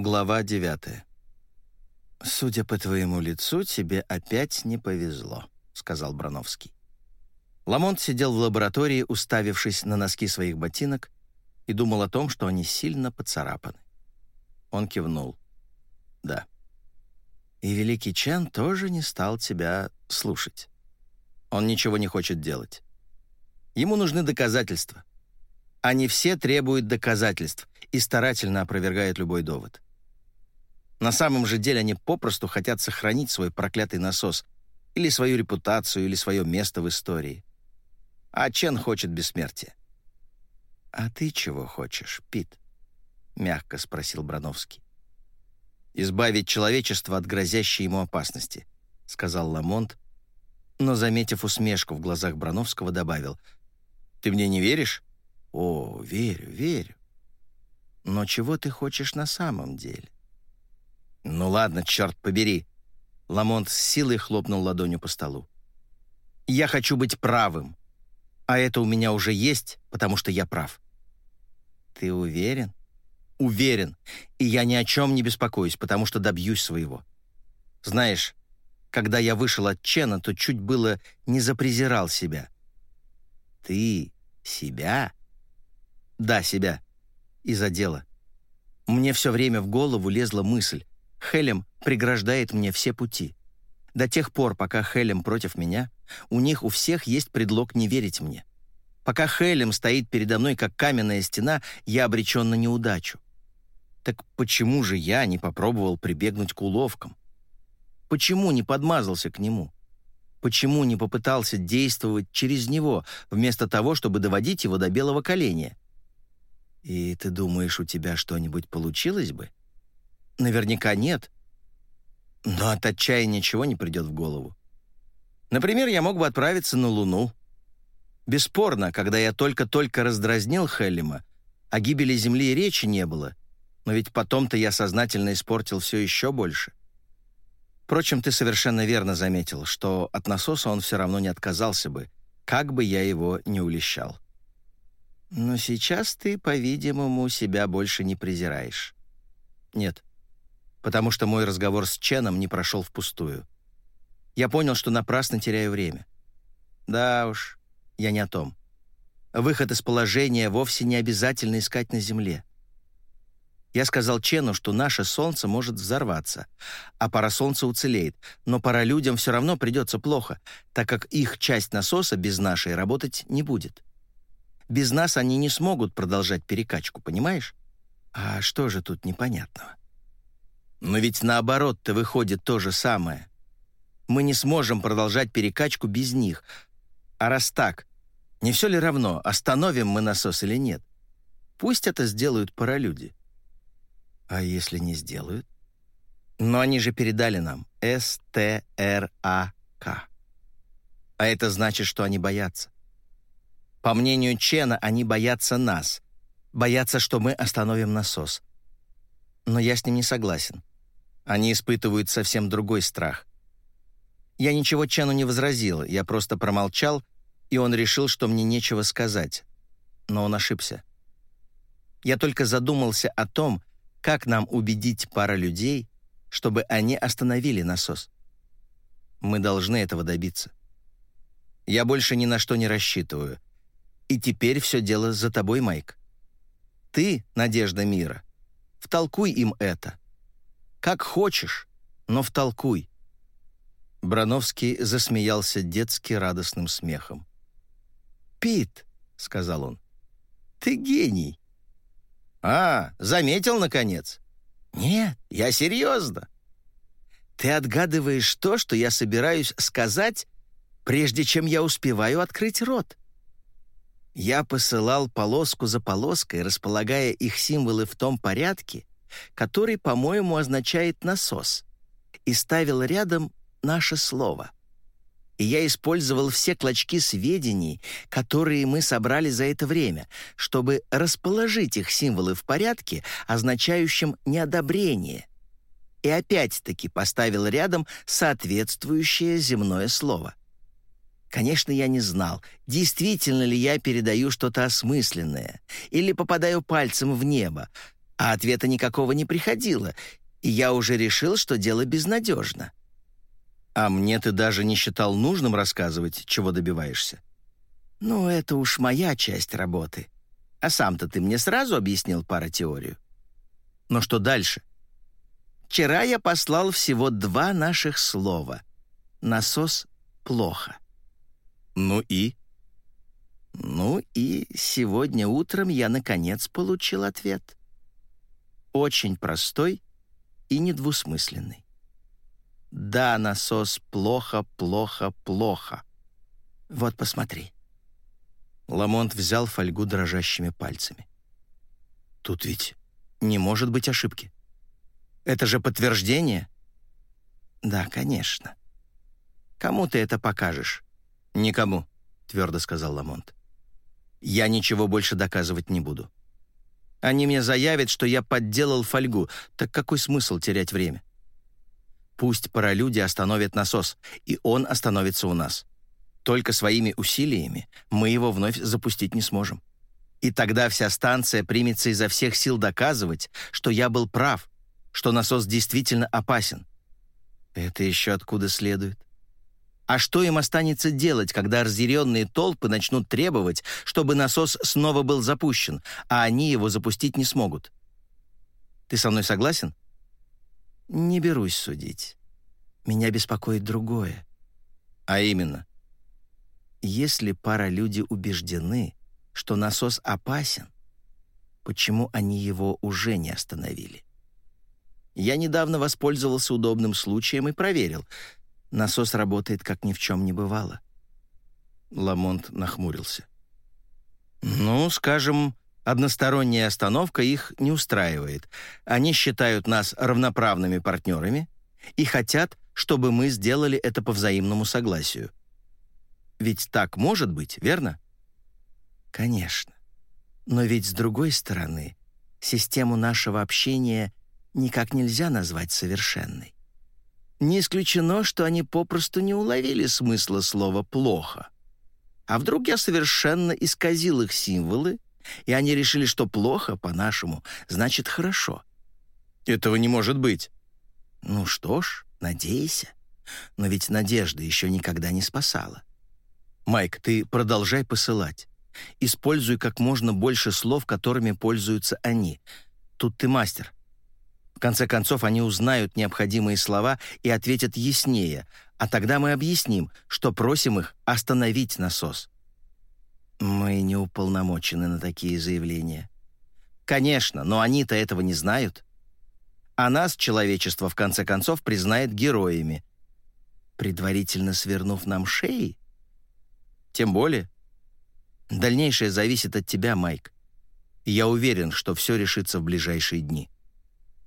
Глава 9. «Судя по твоему лицу, тебе опять не повезло», — сказал Брановский. Ламонт сидел в лаборатории, уставившись на носки своих ботинок, и думал о том, что они сильно поцарапаны. Он кивнул. «Да». «И Великий Чен тоже не стал тебя слушать. Он ничего не хочет делать. Ему нужны доказательства. Они все требуют доказательств и старательно опровергают любой довод. На самом же деле они попросту хотят сохранить свой проклятый насос или свою репутацию, или свое место в истории. А Чен хочет бессмертия. «А ты чего хочешь, Пит?» — мягко спросил Брановский. «Избавить человечество от грозящей ему опасности», — сказал Ламонт, но, заметив усмешку в глазах Брановского, добавил, «Ты мне не веришь?» «О, верю, верю. Но чего ты хочешь на самом деле?» «Ну ладно, черт побери!» Ламонт с силой хлопнул ладонью по столу. «Я хочу быть правым, а это у меня уже есть, потому что я прав». «Ты уверен?» «Уверен, и я ни о чем не беспокоюсь, потому что добьюсь своего. Знаешь, когда я вышел от Чена, то чуть было не запрезирал себя». «Ты себя?» «Да, себя. Из-за дела. Мне все время в голову лезла мысль, Хелем преграждает мне все пути. До тех пор, пока Хелем против меня, у них у всех есть предлог не верить мне. Пока Хелем стоит передо мной, как каменная стена, я обречен на неудачу. Так почему же я не попробовал прибегнуть к уловкам? Почему не подмазался к нему? Почему не попытался действовать через него, вместо того, чтобы доводить его до белого коленя? И ты думаешь, у тебя что-нибудь получилось бы? Наверняка нет. Но от отчаяния ничего не придет в голову. Например, я мог бы отправиться на Луну. Бесспорно, когда я только-только раздразнил Хеллима, о гибели Земли речи не было, но ведь потом-то я сознательно испортил все еще больше. Впрочем, ты совершенно верно заметил, что от насоса он все равно не отказался бы, как бы я его не улещал. Но сейчас ты, по-видимому, себя больше не презираешь. Нет, потому что мой разговор с Ченом не прошел впустую. Я понял, что напрасно теряю время. Да уж, я не о том. Выход из положения вовсе не обязательно искать на Земле. Я сказал Чену, что наше Солнце может взорваться, а пара Солнца уцелеет, но пара людям все равно придется плохо, так как их часть насоса без нашей работать не будет. Без нас они не смогут продолжать перекачку, понимаешь? А что же тут непонятного? Но ведь наоборот-то выходит то же самое. Мы не сможем продолжать перекачку без них. А раз так, не все ли равно, остановим мы насос или нет? Пусть это сделают паралюди. А если не сделают? Но они же передали нам С-Т-Р-А-К. А это значит, что они боятся. По мнению Чена, они боятся нас. Боятся, что мы остановим насос. Но я с ним не согласен. Они испытывают совсем другой страх. Я ничего Чену не возразил, я просто промолчал, и он решил, что мне нечего сказать. Но он ошибся. Я только задумался о том, как нам убедить пара людей, чтобы они остановили насос. Мы должны этого добиться. Я больше ни на что не рассчитываю. И теперь все дело за тобой, Майк. Ты — надежда мира. Втолкуй им это. Как хочешь, но втолкуй». Брановский засмеялся детски радостным смехом. «Пит», — сказал он, — «ты гений». «А, заметил, наконец?» «Нет, я серьезно. Ты отгадываешь то, что я собираюсь сказать, прежде чем я успеваю открыть рот». Я посылал полоску за полоской, располагая их символы в том порядке, который, по-моему, означает «насос», и ставил рядом наше слово. И я использовал все клочки сведений, которые мы собрали за это время, чтобы расположить их символы в порядке, означающем неодобрение. И опять-таки поставил рядом соответствующее земное слово. Конечно, я не знал, действительно ли я передаю что-то осмысленное или попадаю пальцем в небо, а ответа никакого не приходило, и я уже решил, что дело безнадежно. А мне ты даже не считал нужным рассказывать, чего добиваешься? Ну, это уж моя часть работы. А сам-то ты мне сразу объяснил паратеорию. Но что дальше? Вчера я послал всего два наших слова. Насос плохо. Ну и? Ну и сегодня утром я, наконец, получил ответ. Очень простой и недвусмысленный. Да, насос плохо, плохо, плохо. Вот посмотри. Ламонт взял фольгу дрожащими пальцами. Тут ведь не может быть ошибки. Это же подтверждение. Да, конечно. Кому ты это покажешь? Никому, твердо сказал Ламонт. Я ничего больше доказывать не буду. Они мне заявят, что я подделал фольгу, так какой смысл терять время? Пусть паралюди остановят насос, и он остановится у нас. Только своими усилиями мы его вновь запустить не сможем. И тогда вся станция примется изо всех сил доказывать, что я был прав, что насос действительно опасен. Это еще откуда следует? А что им останется делать, когда разъяренные толпы начнут требовать, чтобы насос снова был запущен, а они его запустить не смогут? Ты со мной согласен? Не берусь судить. Меня беспокоит другое. А именно, если пара люди убеждены, что насос опасен, почему они его уже не остановили? Я недавно воспользовался удобным случаем и проверил. Насос работает, как ни в чем не бывало. Ламонт нахмурился. «Ну, скажем, односторонняя остановка их не устраивает. Они считают нас равноправными партнерами и хотят, чтобы мы сделали это по взаимному согласию. Ведь так может быть, верно? Конечно. Но ведь с другой стороны, систему нашего общения никак нельзя назвать совершенной. Не исключено, что они попросту не уловили смысла слова «плохо». А вдруг я совершенно исказил их символы, и они решили, что плохо, по-нашему, значит хорошо. Этого не может быть. Ну что ж, надейся. Но ведь надежда еще никогда не спасала. Майк, ты продолжай посылать. Используй как можно больше слов, которыми пользуются они. Тут ты мастер. В конце концов, они узнают необходимые слова и ответят яснее, а тогда мы объясним, что просим их остановить насос. Мы не уполномочены на такие заявления. Конечно, но они-то этого не знают а нас человечество в конце концов признает героями, предварительно свернув нам шеи. Тем более, дальнейшее зависит от тебя, Майк. Я уверен, что все решится в ближайшие дни.